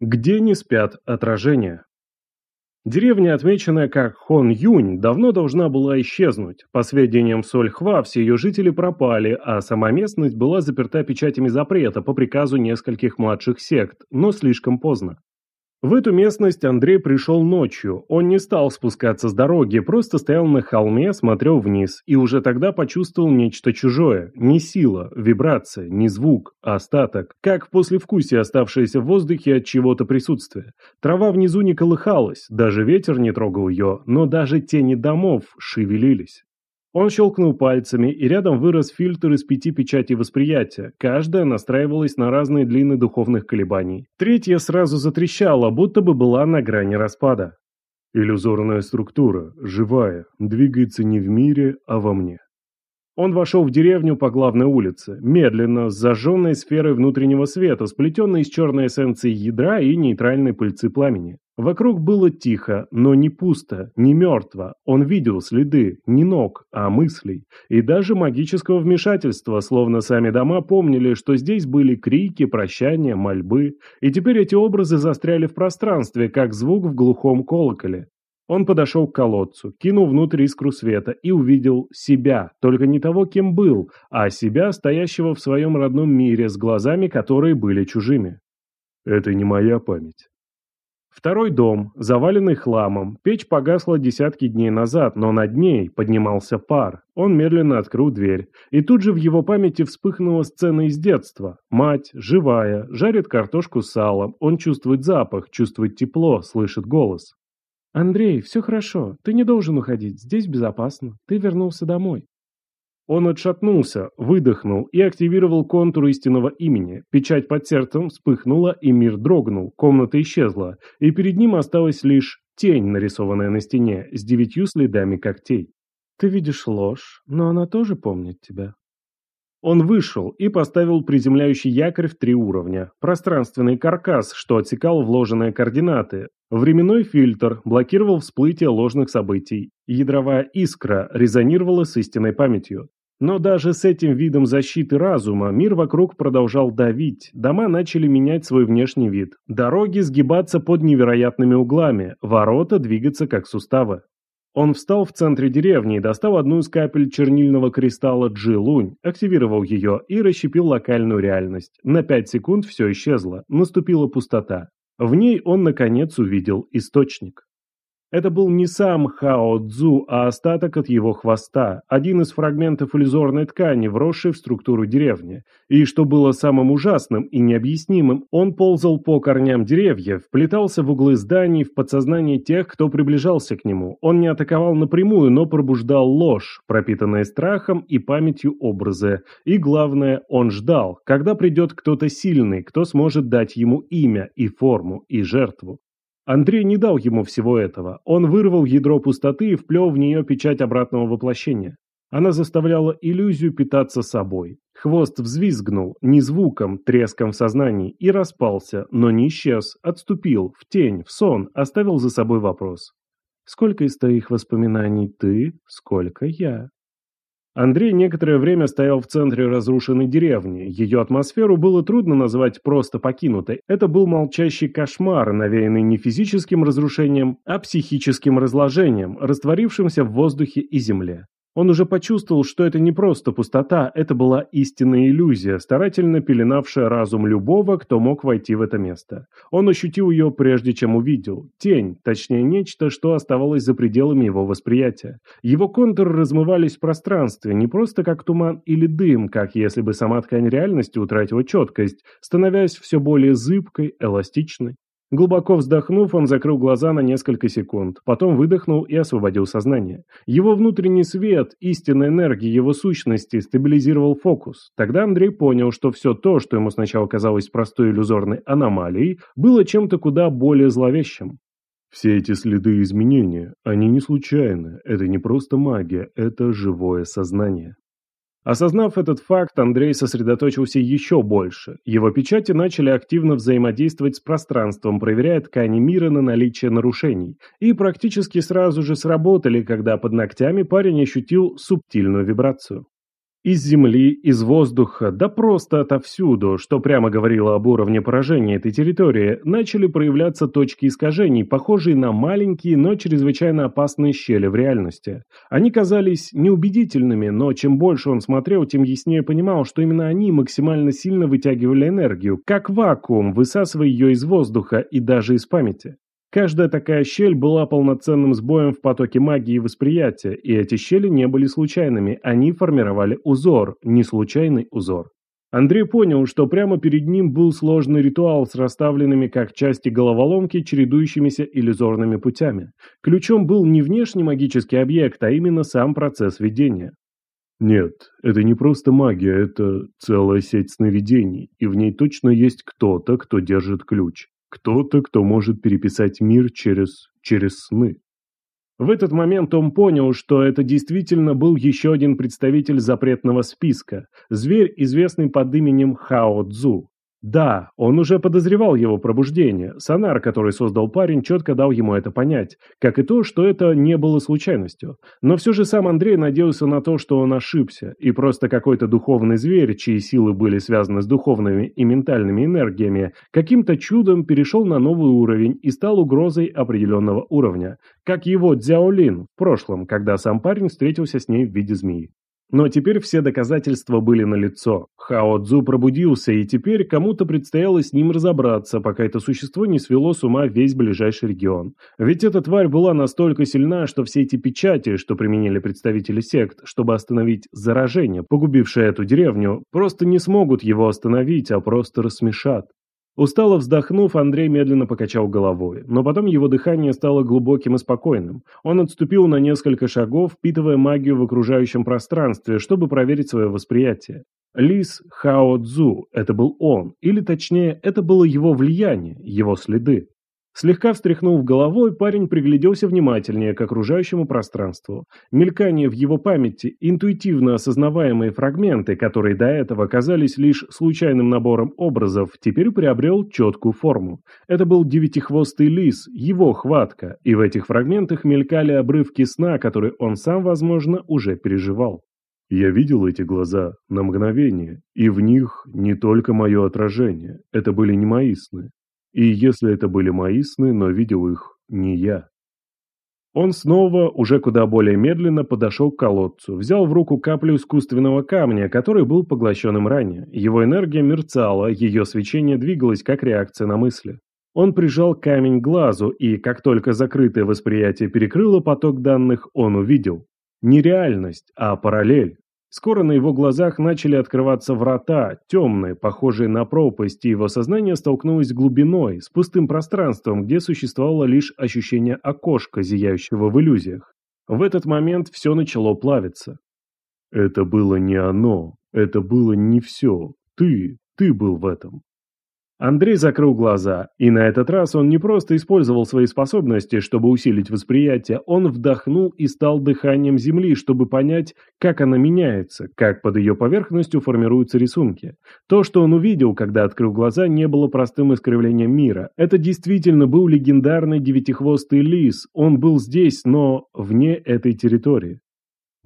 Где не спят отражения? Деревня, отмеченная как Хон Юнь, давно должна была исчезнуть. По сведениям Сольхва, все ее жители пропали, а сама местность была заперта печатями запрета по приказу нескольких младших сект, но слишком поздно. В эту местность Андрей пришел ночью. Он не стал спускаться с дороги, просто стоял на холме, смотрел вниз, и уже тогда почувствовал нечто чужое. Не сила, вибрация, не звук, а остаток. Как послевкусие, оставшееся в воздухе от чего-то присутствия. Трава внизу не колыхалась, даже ветер не трогал ее, но даже тени домов шевелились. Он щелкнул пальцами, и рядом вырос фильтр из пяти печатей восприятия. Каждая настраивалась на разные длины духовных колебаний. Третья сразу затрещала, будто бы была на грани распада. Иллюзорная структура, живая, двигается не в мире, а во мне. Он вошел в деревню по главной улице, медленно, с зажженной сферой внутреннего света, сплетенной из черной эссенции ядра и нейтральной пыльцы пламени. Вокруг было тихо, но не пусто, не мертво. Он видел следы, не ног, а мыслей. И даже магического вмешательства, словно сами дома помнили, что здесь были крики, прощания, мольбы. И теперь эти образы застряли в пространстве, как звук в глухом колоколе. Он подошел к колодцу, кинул внутрь искру света и увидел себя, только не того, кем был, а себя, стоящего в своем родном мире, с глазами, которые были чужими. Это не моя память. Второй дом, заваленный хламом. Печь погасла десятки дней назад, но над ней поднимался пар. Он медленно открыл дверь. И тут же в его памяти вспыхнула сцена из детства. Мать, живая, жарит картошку с салом. Он чувствует запах, чувствует тепло, слышит голос. «Андрей, все хорошо. Ты не должен уходить. Здесь безопасно. Ты вернулся домой». Он отшатнулся, выдохнул и активировал контур истинного имени. Печать под сердцем вспыхнула, и мир дрогнул, комната исчезла, и перед ним осталась лишь тень, нарисованная на стене, с девятью следами когтей. «Ты видишь ложь, но она тоже помнит тебя», он вышел и поставил приземляющий якорь в три уровня. Пространственный каркас, что отсекал вложенные координаты. Временной фильтр блокировал всплытие ложных событий. Ядровая искра резонировала с истинной памятью. Но даже с этим видом защиты разума мир вокруг продолжал давить, дома начали менять свой внешний вид, дороги сгибаться под невероятными углами, ворота двигаться как суставы. Он встал в центре деревни и достал одну из капель чернильного кристалла Джи-Лунь, активировал ее и расщепил локальную реальность. На пять секунд все исчезло, наступила пустота. В ней он, наконец, увидел источник. Это был не сам Хао Цзу, а остаток от его хвоста, один из фрагментов иллюзорной ткани, вросший в структуру деревни. И что было самым ужасным и необъяснимым, он ползал по корням деревьев, вплетался в углы зданий, в подсознание тех, кто приближался к нему. Он не атаковал напрямую, но пробуждал ложь, пропитанная страхом и памятью образы. И главное, он ждал, когда придет кто-то сильный, кто сможет дать ему имя и форму и жертву. Андрей не дал ему всего этого. Он вырвал ядро пустоты и вплел в нее печать обратного воплощения. Она заставляла иллюзию питаться собой. Хвост взвизгнул, не звуком, треском в сознании, и распался, но не исчез, отступил, в тень, в сон, оставил за собой вопрос. «Сколько из твоих воспоминаний ты, сколько я?» Андрей некоторое время стоял в центре разрушенной деревни. Ее атмосферу было трудно назвать просто покинутой. Это был молчащий кошмар, навеянный не физическим разрушением, а психическим разложением, растворившимся в воздухе и земле. Он уже почувствовал, что это не просто пустота, это была истинная иллюзия, старательно пеленавшая разум любого, кто мог войти в это место. Он ощутил ее прежде, чем увидел. Тень, точнее нечто, что оставалось за пределами его восприятия. Его контуры размывались в пространстве, не просто как туман или дым, как если бы сама ткань реальности утратила четкость, становясь все более зыбкой, эластичной. Глубоко вздохнув, он закрыл глаза на несколько секунд, потом выдохнул и освободил сознание. Его внутренний свет, истинная энергия его сущности стабилизировал фокус. Тогда Андрей понял, что все то, что ему сначала казалось простой иллюзорной аномалией, было чем-то куда более зловещим. Все эти следы изменения, они не случайны, это не просто магия, это живое сознание. Осознав этот факт, Андрей сосредоточился еще больше. Его печати начали активно взаимодействовать с пространством, проверяя ткани мира на наличие нарушений. И практически сразу же сработали, когда под ногтями парень ощутил субтильную вибрацию. Из земли, из воздуха, да просто отовсюду, что прямо говорило об уровне поражения этой территории, начали проявляться точки искажений, похожие на маленькие, но чрезвычайно опасные щели в реальности. Они казались неубедительными, но чем больше он смотрел, тем яснее понимал, что именно они максимально сильно вытягивали энергию, как вакуум, высасывая ее из воздуха и даже из памяти. Каждая такая щель была полноценным сбоем в потоке магии и восприятия, и эти щели не были случайными, они формировали узор, не случайный узор. Андрей понял, что прямо перед ним был сложный ритуал с расставленными как части головоломки, чередующимися иллюзорными путями. Ключом был не внешний магический объект, а именно сам процесс видения. Нет, это не просто магия, это целая сеть сновидений, и в ней точно есть кто-то, кто держит ключ. Кто-то, кто может переписать мир через... через сны. В этот момент он понял, что это действительно был еще один представитель запретного списка, зверь, известный под именем Хао Цзу. Да, он уже подозревал его пробуждение. Сонар, который создал парень, четко дал ему это понять, как и то, что это не было случайностью. Но все же сам Андрей надеялся на то, что он ошибся, и просто какой-то духовный зверь, чьи силы были связаны с духовными и ментальными энергиями, каким-то чудом перешел на новый уровень и стал угрозой определенного уровня, как его Дзяолин в прошлом, когда сам парень встретился с ней в виде змеи. Но теперь все доказательства были налицо. Хао Цзу пробудился, и теперь кому-то предстояло с ним разобраться, пока это существо не свело с ума весь ближайший регион. Ведь эта тварь была настолько сильна, что все эти печати, что применили представители сект, чтобы остановить заражение, погубившее эту деревню, просто не смогут его остановить, а просто рассмешат. Устало вздохнув, Андрей медленно покачал головой, но потом его дыхание стало глубоким и спокойным. Он отступил на несколько шагов, впитывая магию в окружающем пространстве, чтобы проверить свое восприятие. Лис Хао Цзу – это был он, или точнее, это было его влияние, его следы. Слегка встряхнув головой, парень пригляделся внимательнее к окружающему пространству. Мелькание в его памяти, интуитивно осознаваемые фрагменты, которые до этого казались лишь случайным набором образов, теперь приобрел четкую форму. Это был девятихвостый лис, его хватка, и в этих фрагментах мелькали обрывки сна, которые он сам, возможно, уже переживал. Я видел эти глаза на мгновение, и в них не только мое отражение, это были не мои сны. И если это были мои сны, но видел их не я. Он снова, уже куда более медленно, подошел к колодцу, взял в руку каплю искусственного камня, который был поглощен им ранее. Его энергия мерцала, ее свечение двигалось как реакция на мысли. Он прижал камень к глазу, и как только закрытое восприятие перекрыло поток данных, он увидел. Не реальность, а параллель. Скоро на его глазах начали открываться врата, темные, похожие на пропасть, и его сознание столкнулось с глубиной, с пустым пространством, где существовало лишь ощущение окошка, зияющего в иллюзиях. В этот момент все начало плавиться. Это было не оно, это было не все. Ты, ты был в этом. Андрей закрыл глаза, и на этот раз он не просто использовал свои способности, чтобы усилить восприятие, он вдохнул и стал дыханием Земли, чтобы понять, как она меняется, как под ее поверхностью формируются рисунки. То, что он увидел, когда открыл глаза, не было простым искривлением мира. Это действительно был легендарный девятихвостый лис, он был здесь, но вне этой территории.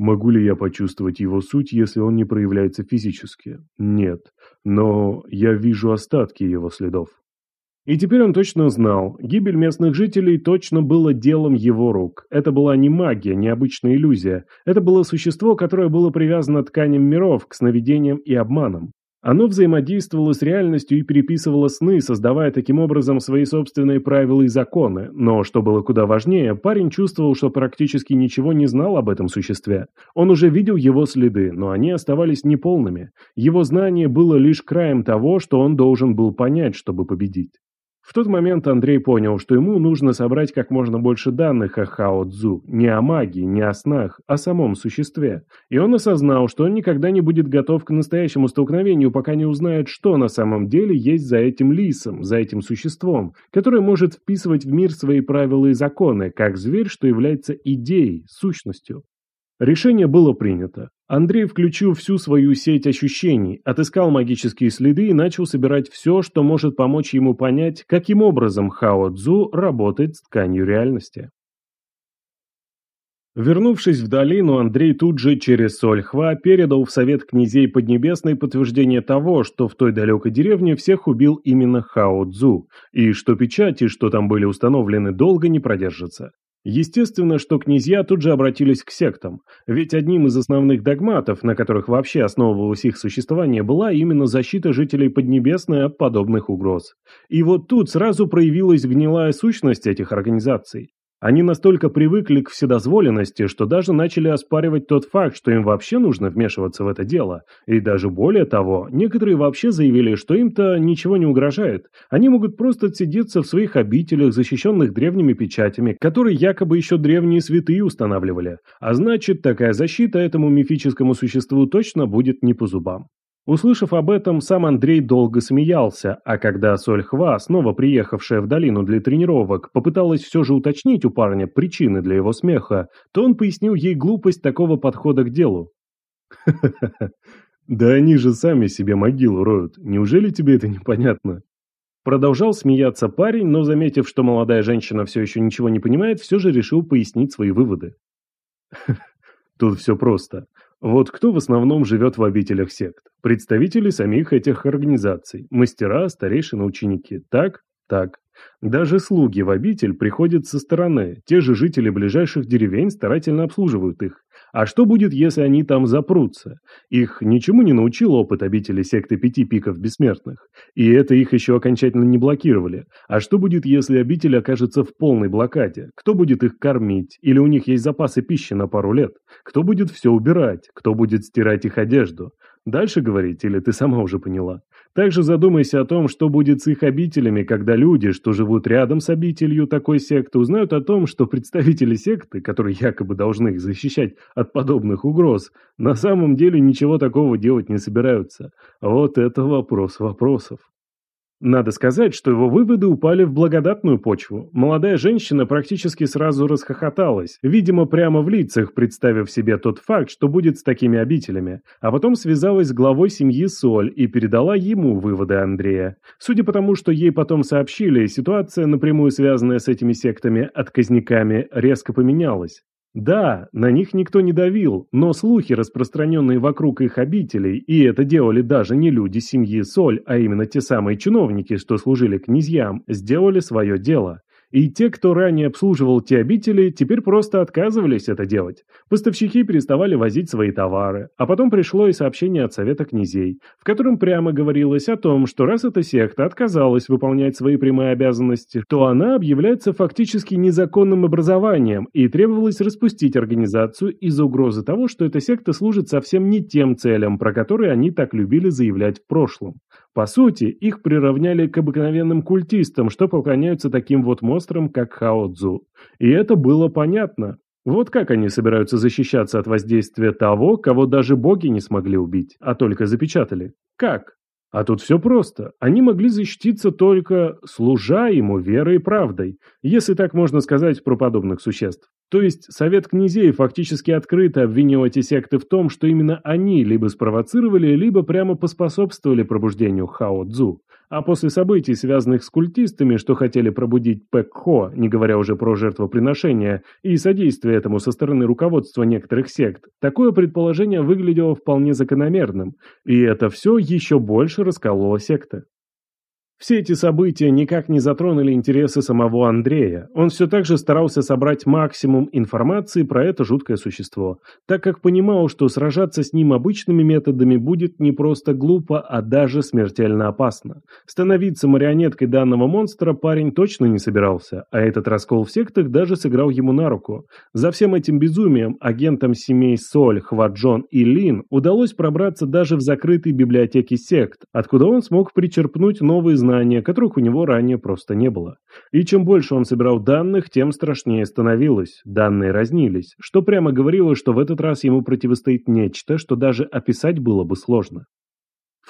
Могу ли я почувствовать его суть, если он не проявляется физически? Нет, но я вижу остатки его следов. И теперь он точно знал, гибель местных жителей точно было делом его рук. Это была не магия, не обычная иллюзия. Это было существо, которое было привязано тканям миров, к сновидениям и обманам. Оно взаимодействовало с реальностью и переписывало сны, создавая таким образом свои собственные правила и законы. Но, что было куда важнее, парень чувствовал, что практически ничего не знал об этом существе. Он уже видел его следы, но они оставались неполными. Его знание было лишь краем того, что он должен был понять, чтобы победить. В тот момент Андрей понял, что ему нужно собрать как можно больше данных о Хао Цзу, не о магии, не о снах, о самом существе. И он осознал, что он никогда не будет готов к настоящему столкновению, пока не узнает, что на самом деле есть за этим лисом, за этим существом, которое может вписывать в мир свои правила и законы, как зверь, что является идеей, сущностью. Решение было принято. Андрей включил всю свою сеть ощущений, отыскал магические следы и начал собирать все, что может помочь ему понять, каким образом Хао Цзу работает с тканью реальности. Вернувшись в долину, Андрей тут же через Сольхва передал в совет князей Поднебесной подтверждение того, что в той далекой деревне всех убил именно Хао Цзу, и что печати, что там были установлены, долго не продержатся. Естественно, что князья тут же обратились к сектам, ведь одним из основных догматов, на которых вообще основывалось их существование, была именно защита жителей Поднебесной от подобных угроз. И вот тут сразу проявилась гнилая сущность этих организаций. Они настолько привыкли к вседозволенности, что даже начали оспаривать тот факт, что им вообще нужно вмешиваться в это дело. И даже более того, некоторые вообще заявили, что им-то ничего не угрожает. Они могут просто отсидеться в своих обителях, защищенных древними печатями, которые якобы еще древние святые устанавливали. А значит, такая защита этому мифическому существу точно будет не по зубам. Услышав об этом, сам Андрей долго смеялся, а когда Сольхва, снова приехавшая в долину для тренировок, попыталась все же уточнить у парня причины для его смеха, то он пояснил ей глупость такого подхода к делу. «Ха-ха-ха, да они же сами себе могилу роют, неужели тебе это непонятно?» Продолжал смеяться парень, но, заметив, что молодая женщина все еще ничего не понимает, все же решил пояснить свои выводы. Тут все просто. Вот кто в основном живет в обителях сект? Представители самих этих организаций, мастера, старейшины, ученики. Так? Так. Даже слуги в обитель приходят со стороны, те же жители ближайших деревень старательно обслуживают их. А что будет, если они там запрутся? Их ничему не научил опыт обители секты пяти пиков бессмертных. И это их еще окончательно не блокировали. А что будет, если обитель окажется в полной блокаде? Кто будет их кормить? Или у них есть запасы пищи на пару лет? Кто будет все убирать? Кто будет стирать их одежду? Дальше говорить, или ты сама уже поняла? Также задумайся о том, что будет с их обителями, когда люди, что живут рядом с обителью такой секты, узнают о том, что представители секты, которые якобы должны их защищать от подобных угроз, на самом деле ничего такого делать не собираются. Вот это вопрос вопросов. Надо сказать, что его выводы упали в благодатную почву. Молодая женщина практически сразу расхохоталась, видимо, прямо в лицах, представив себе тот факт, что будет с такими обителями, а потом связалась с главой семьи Соль и передала ему выводы Андрея. Судя по тому, что ей потом сообщили, ситуация, напрямую связанная с этими сектами, отказниками, резко поменялась. Да, на них никто не давил, но слухи, распространенные вокруг их обителей, и это делали даже не люди семьи Соль, а именно те самые чиновники, что служили князьям, сделали свое дело. И те, кто ранее обслуживал те обители, теперь просто отказывались это делать. Поставщики переставали возить свои товары. А потом пришло и сообщение от Совета князей, в котором прямо говорилось о том, что раз эта секта отказалась выполнять свои прямые обязанности, то она объявляется фактически незаконным образованием и требовалось распустить организацию из-за угрозы того, что эта секта служит совсем не тем целям, про которые они так любили заявлять в прошлом. По сути, их приравняли к обыкновенным культистам, что поклоняются таким вот монстрам, как Хао Цзу. И это было понятно. Вот как они собираются защищаться от воздействия того, кого даже боги не смогли убить, а только запечатали? Как? А тут все просто. Они могли защититься только служа ему верой и правдой, если так можно сказать про подобных существ. То есть Совет князей фактически открыто обвинил эти секты в том, что именно они либо спровоцировали, либо прямо поспособствовали пробуждению Хао Цзу. А после событий, связанных с культистами, что хотели пробудить Пэк Хо, не говоря уже про жертвоприношения, и содействие этому со стороны руководства некоторых сект, такое предположение выглядело вполне закономерным, и это все еще больше раскололо секты. Все эти события никак не затронули интересы самого Андрея. Он все так же старался собрать максимум информации про это жуткое существо, так как понимал, что сражаться с ним обычными методами будет не просто глупо, а даже смертельно опасно. Становиться марионеткой данного монстра парень точно не собирался, а этот раскол в сектах даже сыграл ему на руку. За всем этим безумием агентам семей Соль, Хваджон и Лин удалось пробраться даже в закрытые библиотеки сект, откуда он смог причерпнуть новые знания знания, которых у него ранее просто не было. И чем больше он собирал данных, тем страшнее становилось. Данные разнились, что прямо говорило, что в этот раз ему противостоит нечто, что даже описать было бы сложно.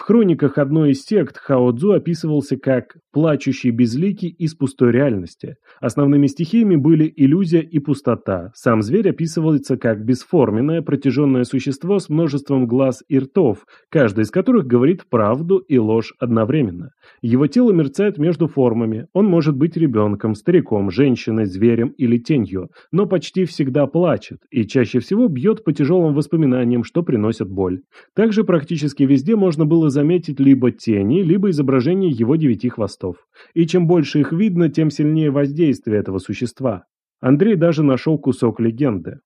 В хрониках одной из сект Хао Цзу описывался как «плачущий безликий из пустой реальности». Основными стихиями были иллюзия и пустота. Сам зверь описывается как бесформенное, протяженное существо с множеством глаз и ртов, каждый из которых говорит правду и ложь одновременно. Его тело мерцает между формами. Он может быть ребенком, стариком, женщиной, зверем или тенью, но почти всегда плачет и чаще всего бьет по тяжелым воспоминаниям, что приносят боль. Также практически везде можно было заметить либо тени, либо изображение его девяти хвостов. И чем больше их видно, тем сильнее воздействие этого существа. Андрей даже нашел кусок легенды.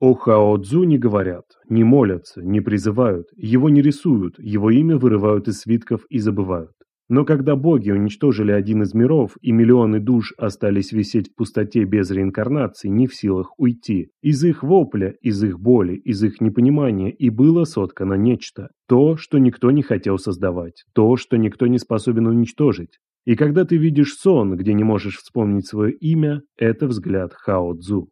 О Хао Цзу не говорят, не молятся, не призывают, его не рисуют, его имя вырывают из свитков и забывают. Но когда боги уничтожили один из миров, и миллионы душ остались висеть в пустоте без реинкарнации, не в силах уйти, из их вопля, из их боли, из их непонимания и было соткано нечто. То, что никто не хотел создавать, то, что никто не способен уничтожить. И когда ты видишь сон, где не можешь вспомнить свое имя, это взгляд Хао Цзу.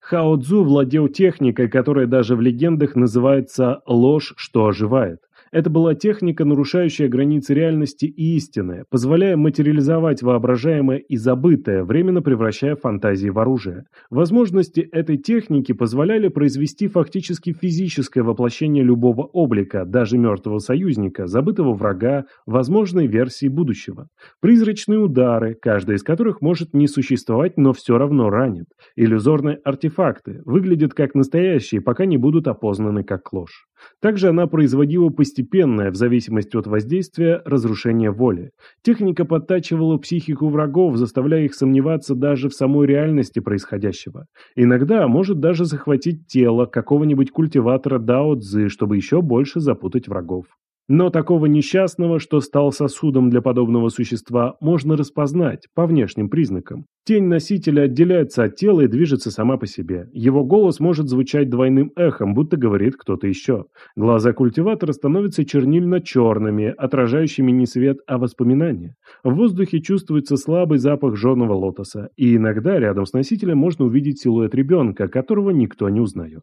Хао Цзу владел техникой, которая даже в легендах называется «ложь, что оживает». Это была техника, нарушающая границы реальности и истины, позволяя материализовать воображаемое и забытое, временно превращая фантазии в оружие. Возможности этой техники позволяли произвести фактически физическое воплощение любого облика, даже мертвого союзника, забытого врага, возможной версии будущего. Призрачные удары, каждая из которых может не существовать, но все равно ранит. Иллюзорные артефакты выглядят как настоящие, пока не будут опознаны как ложь. Также она производила постепенное, в зависимости от воздействия, разрушение воли. Техника подтачивала психику врагов, заставляя их сомневаться даже в самой реальности происходящего. Иногда может даже захватить тело какого-нибудь культиватора Дао Цзы, чтобы еще больше запутать врагов. Но такого несчастного, что стал сосудом для подобного существа, можно распознать по внешним признакам. Тень носителя отделяется от тела и движется сама по себе. Его голос может звучать двойным эхом, будто говорит кто-то еще. Глаза культиватора становятся чернильно-черными, отражающими не свет, а воспоминания. В воздухе чувствуется слабый запах жженого лотоса, и иногда рядом с носителем можно увидеть силуэт ребенка, которого никто не узнает.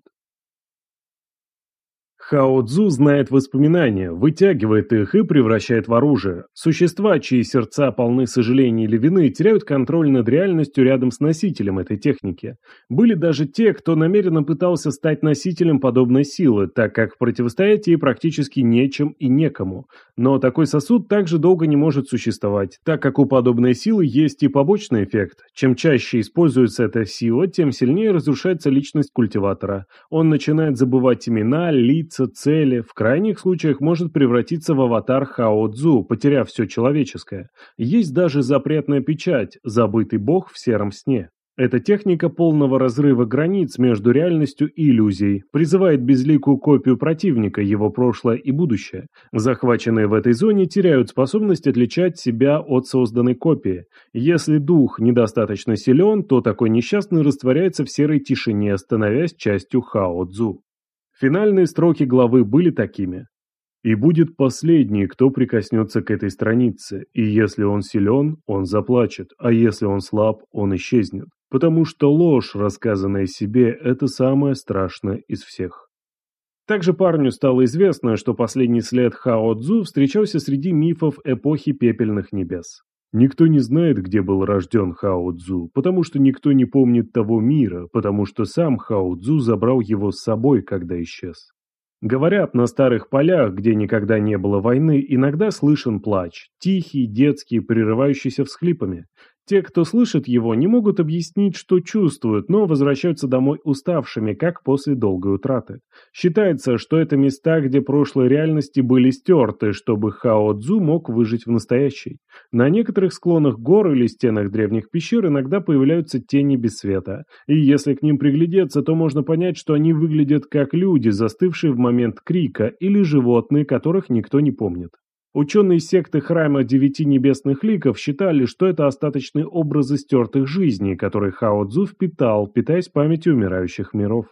Хао Цзу знает воспоминания, вытягивает их и превращает в оружие. Существа, чьи сердца полны сожаления или вины, теряют контроль над реальностью рядом с носителем этой техники. Были даже те, кто намеренно пытался стать носителем подобной силы, так как противостоять ей практически нечем и некому. Но такой сосуд также долго не может существовать, так как у подобной силы есть и побочный эффект. Чем чаще используется эта сила, тем сильнее разрушается личность культиватора. Он начинает забывать имена, лица, добиться цели, в крайних случаях может превратиться в аватар Хао Цзу, потеряв все человеческое. Есть даже запретная печать «Забытый бог в сером сне». Эта техника полного разрыва границ между реальностью и иллюзией призывает безликую копию противника, его прошлое и будущее. Захваченные в этой зоне теряют способность отличать себя от созданной копии. Если дух недостаточно силен, то такой несчастный растворяется в серой тишине, становясь частью Хао Цзу. Финальные строки главы были такими. «И будет последний, кто прикоснется к этой странице, и если он силен, он заплачет, а если он слаб, он исчезнет, потому что ложь, рассказанная себе, это самое страшное из всех». Также парню стало известно, что последний след Хао Цзу встречался среди мифов эпохи пепельных небес. Никто не знает, где был рожден Хао Цзу, потому что никто не помнит того мира, потому что сам Хао Цзу забрал его с собой, когда исчез. Говорят, на старых полях, где никогда не было войны, иногда слышен плач, тихий, детский, прерывающийся всхлипами. Те, кто слышит его, не могут объяснить, что чувствуют, но возвращаются домой уставшими, как после долгой утраты. Считается, что это места, где прошлые реальности были стерты, чтобы Хао Цзу мог выжить в настоящей. На некоторых склонах гор или стенах древних пещер иногда появляются тени без света. И если к ним приглядеться, то можно понять, что они выглядят как люди, застывшие в момент крика, или животные, которых никто не помнит. Ученые секты храма девяти небесных ликов считали, что это остаточные образы стертых жизней, которые Хао Цзу впитал, питаясь памятью умирающих миров.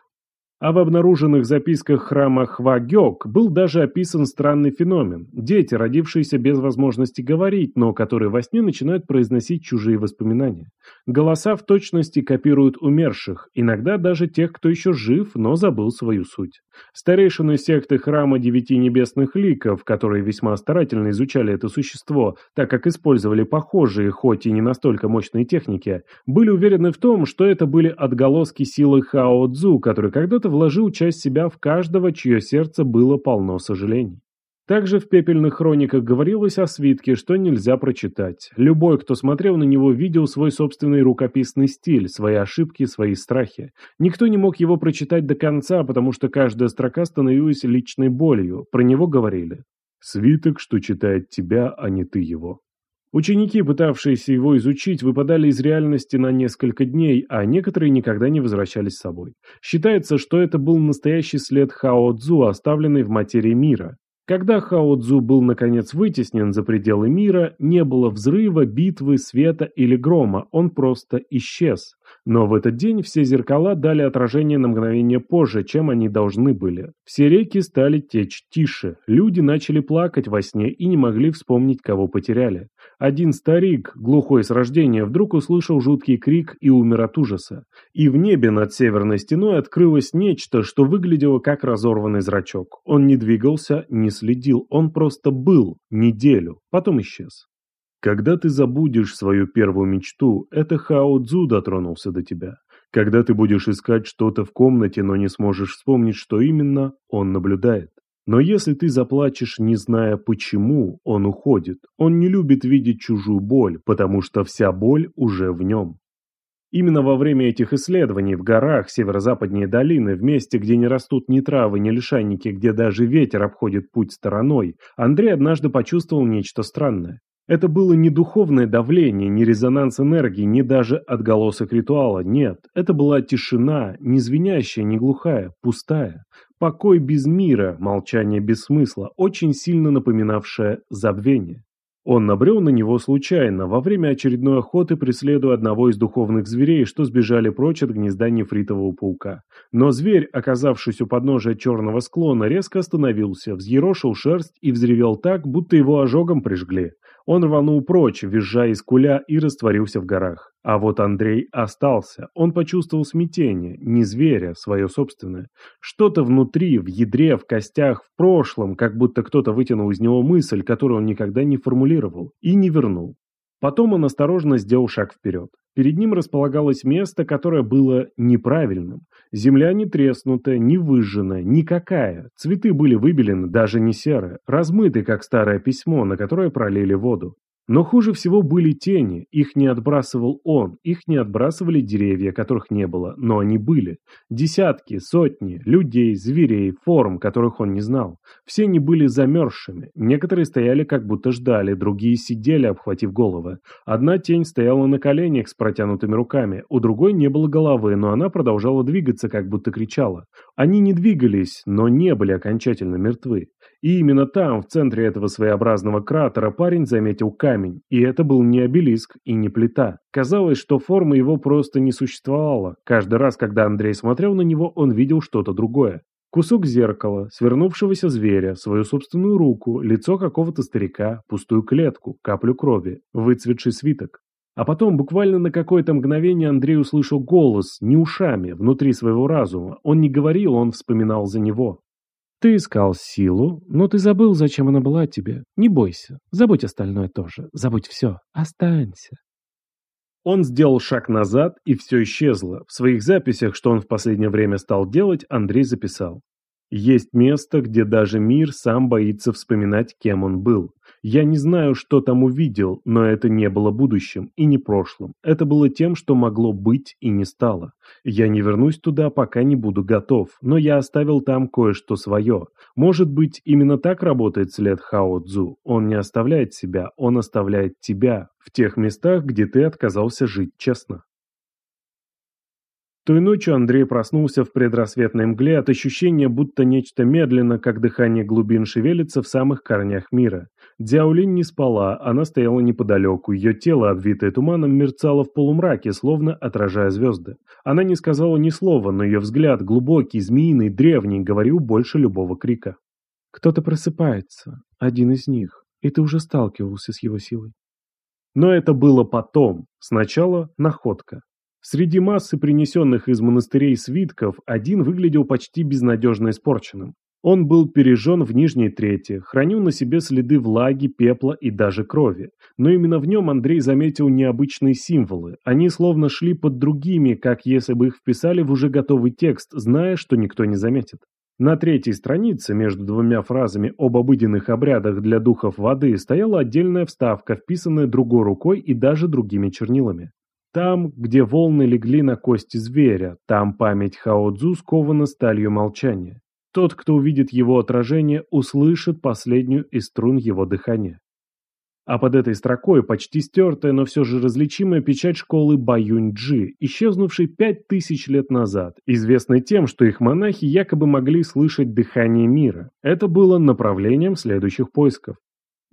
А в обнаруженных записках храма Хва-Гёк был даже описан странный феномен. Дети, родившиеся без возможности говорить, но которые во сне начинают произносить чужие воспоминания. Голоса в точности копируют умерших, иногда даже тех, кто еще жив, но забыл свою суть. Старейшины секты храма девяти небесных ликов, которые весьма старательно изучали это существо, так как использовали похожие, хоть и не настолько мощные техники, были уверены в том, что это были отголоски силы Хао Цзу, который когда-то вложил часть себя в каждого, чье сердце было полно сожалений. Также в пепельных хрониках говорилось о свитке, что нельзя прочитать. Любой, кто смотрел на него, видел свой собственный рукописный стиль, свои ошибки, свои страхи. Никто не мог его прочитать до конца, потому что каждая строка становилась личной болью. Про него говорили. «Свиток, что читает тебя, а не ты его». Ученики, пытавшиеся его изучить, выпадали из реальности на несколько дней, а некоторые никогда не возвращались с собой. Считается, что это был настоящий след Хао Цзу, оставленный в материи мира. Когда Хао Цзу был наконец вытеснен за пределы мира, не было взрыва, битвы, света или грома, он просто исчез. Но в этот день все зеркала дали отражение на мгновение позже, чем они должны были. Все реки стали течь тише, люди начали плакать во сне и не могли вспомнить, кого потеряли. Один старик, глухой с рождения, вдруг услышал жуткий крик и умер от ужаса. И в небе над северной стеной открылось нечто, что выглядело как разорванный зрачок. Он не двигался, не следил, он просто был неделю, потом исчез. Когда ты забудешь свою первую мечту, это Хао Цзу дотронулся до тебя. Когда ты будешь искать что-то в комнате, но не сможешь вспомнить, что именно, он наблюдает. Но если ты заплачешь, не зная почему, он уходит. Он не любит видеть чужую боль, потому что вся боль уже в нем. Именно во время этих исследований в горах северо-западнее долины, в месте, где не растут ни травы, ни лишайники, где даже ветер обходит путь стороной, Андрей однажды почувствовал нечто странное. Это было не духовное давление, не резонанс энергии, не даже отголосок ритуала, нет. Это была тишина, не звенящая, не глухая, пустая. Покой без мира, молчание без смысла, очень сильно напоминавшее забвение. Он набрел на него случайно, во время очередной охоты преследуя одного из духовных зверей, что сбежали прочь от гнезда нефритового паука. Но зверь, оказавшись у подножия черного склона, резко остановился, взъерошил шерсть и взревел так, будто его ожогом прижгли. Он рванул прочь, визжа из куля, и растворился в горах. А вот Андрей остался. Он почувствовал смятение, не зверя, свое собственное. Что-то внутри, в ядре, в костях, в прошлом, как будто кто-то вытянул из него мысль, которую он никогда не формулировал, и не вернул. Потом он осторожно сделал шаг вперед. Перед ним располагалось место, которое было неправильным. Земля не треснутая, не выжженная, никакая. Цветы были выбелены, даже не серые, размыты, как старое письмо, на которое пролили воду. Но хуже всего были тени, их не отбрасывал он, их не отбрасывали деревья, которых не было, но они были. Десятки, сотни, людей, зверей, форм, которых он не знал. Все они были замерзшими, некоторые стояли как будто ждали, другие сидели, обхватив головы. Одна тень стояла на коленях с протянутыми руками, у другой не было головы, но она продолжала двигаться, как будто кричала. Они не двигались, но не были окончательно мертвы. И именно там, в центре этого своеобразного кратера, парень заметил камень. И это был не обелиск и не плита. Казалось, что форма его просто не существовала. Каждый раз, когда Андрей смотрел на него, он видел что-то другое. Кусок зеркала, свернувшегося зверя, свою собственную руку, лицо какого-то старика, пустую клетку, каплю крови, выцветший свиток. А потом, буквально на какое-то мгновение, Андрей услышал голос, не ушами, внутри своего разума. Он не говорил, он вспоминал за него. Ты искал силу, но ты забыл, зачем она была тебе. Не бойся, забудь остальное тоже, забудь все, останься. Он сделал шаг назад, и все исчезло. В своих записях, что он в последнее время стал делать, Андрей записал. Есть место, где даже мир сам боится вспоминать, кем он был. Я не знаю, что там увидел, но это не было будущим и не прошлым. Это было тем, что могло быть и не стало. Я не вернусь туда, пока не буду готов, но я оставил там кое-что свое. Может быть, именно так работает след Хао Цзу. Он не оставляет себя, он оставляет тебя в тех местах, где ты отказался жить честно. Той ночью Андрей проснулся в предрассветной мгле от ощущения, будто нечто медленно, как дыхание глубин, шевелится в самых корнях мира. Дзяолинь не спала, она стояла неподалеку, ее тело, обвитое туманом, мерцало в полумраке, словно отражая звезды. Она не сказала ни слова, но ее взгляд, глубокий, змеиный, древний, говорил больше любого крика. «Кто-то просыпается, один из них, и ты уже сталкивался с его силой». Но это было потом. Сначала находка. Среди массы принесенных из монастырей свитков один выглядел почти безнадежно испорченным. Он был пережжен в нижней трети, хранил на себе следы влаги, пепла и даже крови. Но именно в нем Андрей заметил необычные символы. Они словно шли под другими, как если бы их вписали в уже готовый текст, зная, что никто не заметит. На третьей странице, между двумя фразами об обыденных обрядах для духов воды, стояла отдельная вставка, вписанная другой рукой и даже другими чернилами. Там, где волны легли на кости зверя, там память Хаодзу скована сталью молчания. Тот, кто увидит его отражение, услышит последнюю из струн его дыхания. А под этой строкой почти стертая, но все же различимая печать школы Баюнь-Джи, исчезнувшей пять тысяч лет назад, известной тем, что их монахи якобы могли слышать дыхание мира. Это было направлением следующих поисков.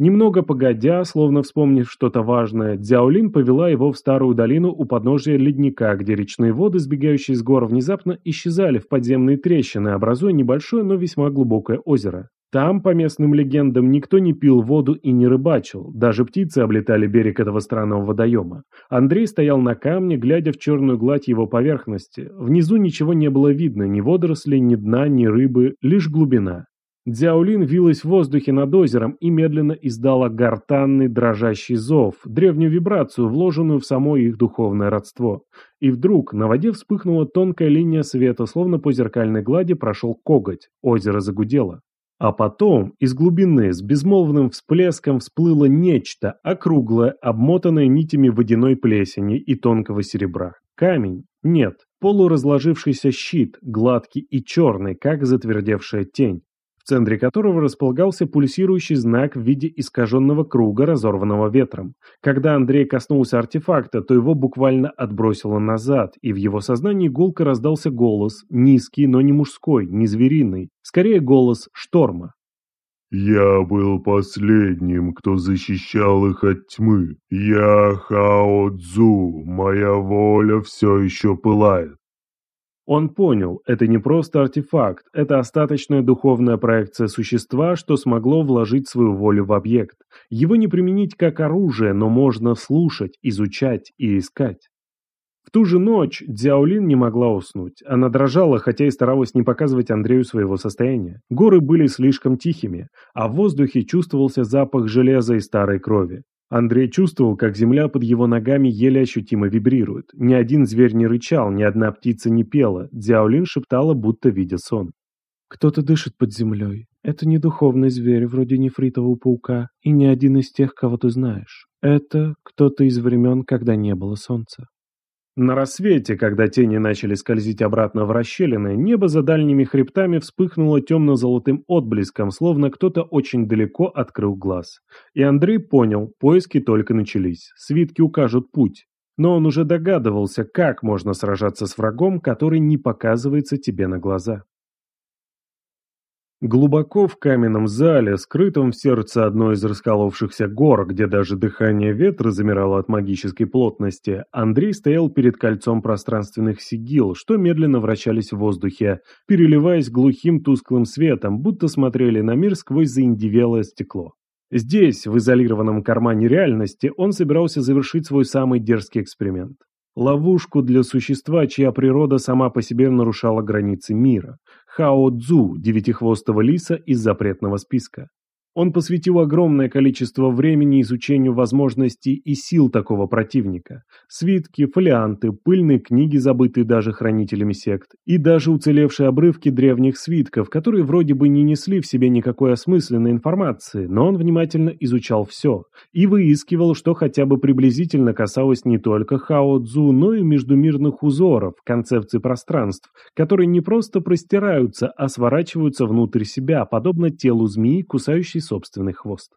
Немного погодя, словно вспомнив что-то важное, Дзяолин повела его в старую долину у подножия ледника, где речные воды, сбегающие с гор, внезапно исчезали в подземные трещины, образуя небольшое, но весьма глубокое озеро. Там, по местным легендам, никто не пил воду и не рыбачил, даже птицы облетали берег этого странного водоема. Андрей стоял на камне, глядя в черную гладь его поверхности. Внизу ничего не было видно, ни водорослей, ни дна, ни рыбы, лишь глубина. Дзяолин вилась в воздухе над озером и медленно издала гортанный дрожащий зов, древнюю вибрацию, вложенную в само их духовное родство. И вдруг на воде вспыхнула тонкая линия света, словно по зеркальной глади прошел коготь. Озеро загудело. А потом из глубины с безмолвным всплеском всплыло нечто, округлое, обмотанное нитями водяной плесени и тонкого серебра. Камень? Нет. Полуразложившийся щит, гладкий и черный, как затвердевшая тень в центре которого располагался пульсирующий знак в виде искаженного круга, разорванного ветром. Когда Андрей коснулся артефакта, то его буквально отбросило назад, и в его сознании гулко раздался голос, низкий, но не мужской, не звериный, скорее голос шторма. «Я был последним, кто защищал их от тьмы. Я Хао Цзу, моя воля все еще пылает. Он понял, это не просто артефакт, это остаточная духовная проекция существа, что смогло вложить свою волю в объект. Его не применить как оружие, но можно слушать, изучать и искать. В ту же ночь Дзяолин не могла уснуть. Она дрожала, хотя и старалась не показывать Андрею своего состояния. Горы были слишком тихими, а в воздухе чувствовался запах железа и старой крови. Андрей чувствовал, как земля под его ногами еле ощутимо вибрирует. Ни один зверь не рычал, ни одна птица не пела. Дзяолин шептала, будто видя сон. «Кто-то дышит под землей. Это не духовный зверь, вроде нефритового паука, и не один из тех, кого ты знаешь. Это кто-то из времен, когда не было солнца». На рассвете, когда тени начали скользить обратно в расщелины, небо за дальними хребтами вспыхнуло темно-золотым отблеском, словно кто-то очень далеко открыл глаз. И Андрей понял, поиски только начались, свитки укажут путь. Но он уже догадывался, как можно сражаться с врагом, который не показывается тебе на глаза. Глубоко в каменном зале, скрытом в сердце одной из расколовшихся гор, где даже дыхание ветра замирало от магической плотности, Андрей стоял перед кольцом пространственных сигил, что медленно вращались в воздухе, переливаясь глухим тусклым светом, будто смотрели на мир сквозь заиндивелое стекло. Здесь, в изолированном кармане реальности, он собирался завершить свой самый дерзкий эксперимент. Ловушку для существа, чья природа сама по себе нарушала границы мира. Хао Цзу, девятихвостого лиса из запретного списка. Он посвятил огромное количество времени изучению возможностей и сил такого противника. Свитки, фолианты, пыльные книги, забытые даже хранителями сект, и даже уцелевшие обрывки древних свитков, которые вроде бы не несли в себе никакой осмысленной информации, но он внимательно изучал все и выискивал, что хотя бы приблизительно касалось не только Хао-Дзу, но и междумирных узоров, концепций пространств, которые не просто простираются, а сворачиваются внутрь себя, подобно телу змеи, кусающей собственный хвост.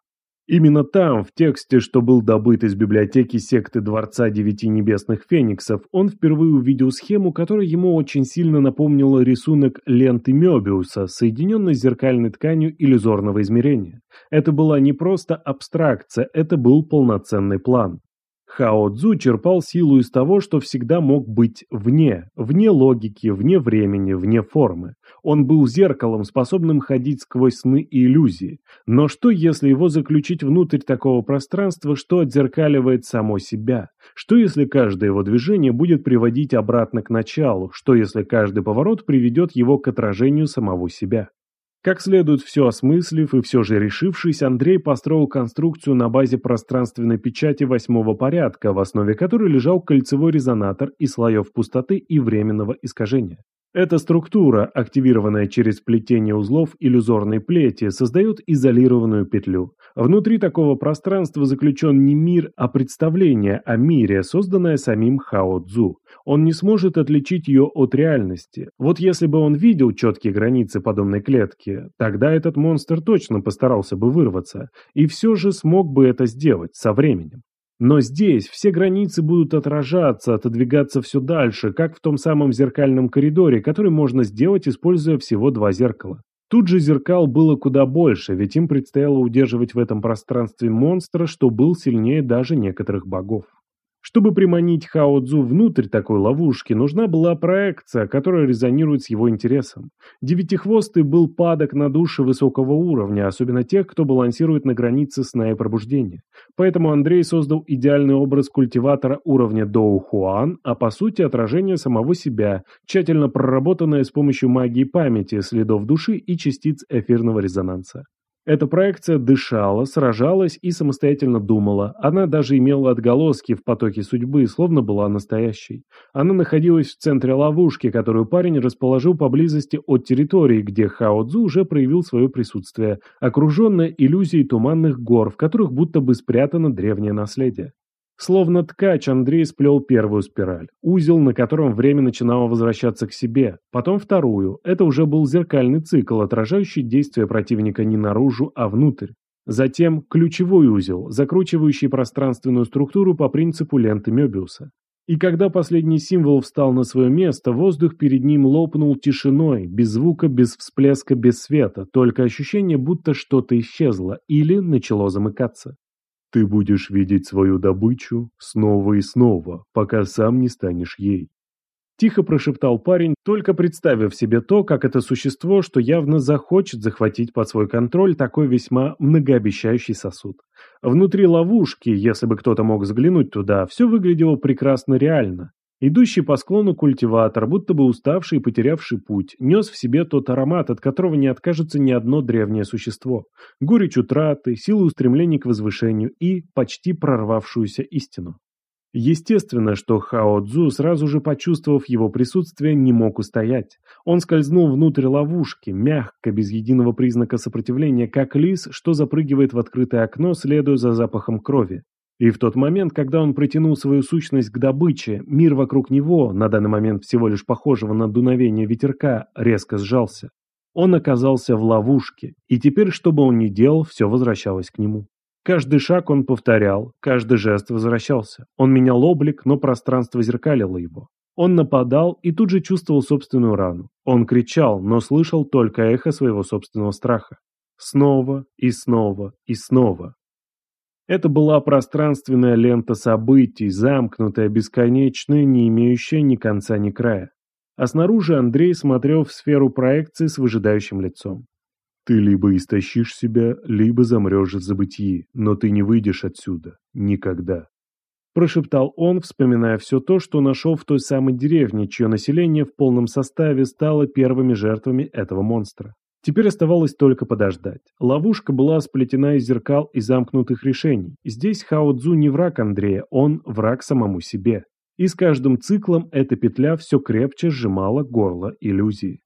Именно там, в тексте, что был добыт из библиотеки секты Дворца Девяти Небесных Фениксов, он впервые увидел схему, которая ему очень сильно напомнила рисунок ленты Мёбиуса, соединенной зеркальной тканью иллюзорного измерения. Это была не просто абстракция, это был полноценный план. Хао Цзу черпал силу из того, что всегда мог быть вне, вне логики, вне времени, вне формы. Он был зеркалом, способным ходить сквозь сны и иллюзии. Но что, если его заключить внутрь такого пространства, что отзеркаливает само себя? Что, если каждое его движение будет приводить обратно к началу? Что, если каждый поворот приведет его к отражению самого себя? Как следует все осмыслив и все же решившись, Андрей построил конструкцию на базе пространственной печати восьмого порядка, в основе которой лежал кольцевой резонатор и слоев пустоты и временного искажения. Эта структура, активированная через плетение узлов иллюзорной плети, создает изолированную петлю. Внутри такого пространства заключен не мир, а представление о мире, созданное самим Хао Цзу. Он не сможет отличить ее от реальности. Вот если бы он видел четкие границы подобной клетки, тогда этот монстр точно постарался бы вырваться, и все же смог бы это сделать со временем. Но здесь все границы будут отражаться, отодвигаться все дальше, как в том самом зеркальном коридоре, который можно сделать, используя всего два зеркала. Тут же зеркал было куда больше, ведь им предстояло удерживать в этом пространстве монстра, что был сильнее даже некоторых богов. Чтобы приманить Хао Цзу внутрь такой ловушки, нужна была проекция, которая резонирует с его интересом. Девятихвостый был падок на души высокого уровня, особенно тех, кто балансирует на границе сна и пробуждения. Поэтому Андрей создал идеальный образ культиватора уровня Доу Хуан, а по сути отражение самого себя, тщательно проработанное с помощью магии памяти, следов души и частиц эфирного резонанса. Эта проекция дышала, сражалась и самостоятельно думала. Она даже имела отголоски в потоке судьбы, словно была настоящей. Она находилась в центре ловушки, которую парень расположил поблизости от территории, где Хао Цзу уже проявил свое присутствие, окруженная иллюзией туманных гор, в которых будто бы спрятано древнее наследие. Словно ткач Андрей сплел первую спираль, узел, на котором время начинало возвращаться к себе, потом вторую, это уже был зеркальный цикл, отражающий действия противника не наружу, а внутрь. Затем ключевой узел, закручивающий пространственную структуру по принципу ленты Мёбиуса. И когда последний символ встал на свое место, воздух перед ним лопнул тишиной, без звука, без всплеска, без света, только ощущение, будто что-то исчезло или начало замыкаться. Ты будешь видеть свою добычу снова и снова, пока сам не станешь ей. Тихо прошептал парень, только представив себе то, как это существо, что явно захочет захватить под свой контроль такой весьма многообещающий сосуд. Внутри ловушки, если бы кто-то мог взглянуть туда, все выглядело прекрасно реально. Идущий по склону культиватор, будто бы уставший и потерявший путь, нес в себе тот аромат, от которого не откажется ни одно древнее существо. Горечь утраты, силу устремлений к возвышению и почти прорвавшуюся истину. Естественно, что Хао Цзу, сразу же почувствовав его присутствие, не мог устоять. Он скользнул внутрь ловушки, мягко, без единого признака сопротивления, как лис, что запрыгивает в открытое окно, следуя за запахом крови. И в тот момент, когда он протянул свою сущность к добыче, мир вокруг него, на данный момент всего лишь похожего на дуновение ветерка, резко сжался. Он оказался в ловушке, и теперь, что бы он ни делал, все возвращалось к нему. Каждый шаг он повторял, каждый жест возвращался. Он менял облик, но пространство зеркалило его. Он нападал и тут же чувствовал собственную рану. Он кричал, но слышал только эхо своего собственного страха. Снова и снова и снова. Это была пространственная лента событий, замкнутая, бесконечная, не имеющая ни конца, ни края. А снаружи Андрей смотрел в сферу проекции с выжидающим лицом. «Ты либо истощишь себя, либо замрешь в забытии, но ты не выйдешь отсюда. Никогда». Прошептал он, вспоминая все то, что нашел в той самой деревне, чье население в полном составе стало первыми жертвами этого монстра. Теперь оставалось только подождать. Ловушка была сплетена из зеркал и замкнутых решений. Здесь Хао Цзу не враг Андрея, он враг самому себе. И с каждым циклом эта петля все крепче сжимала горло иллюзии.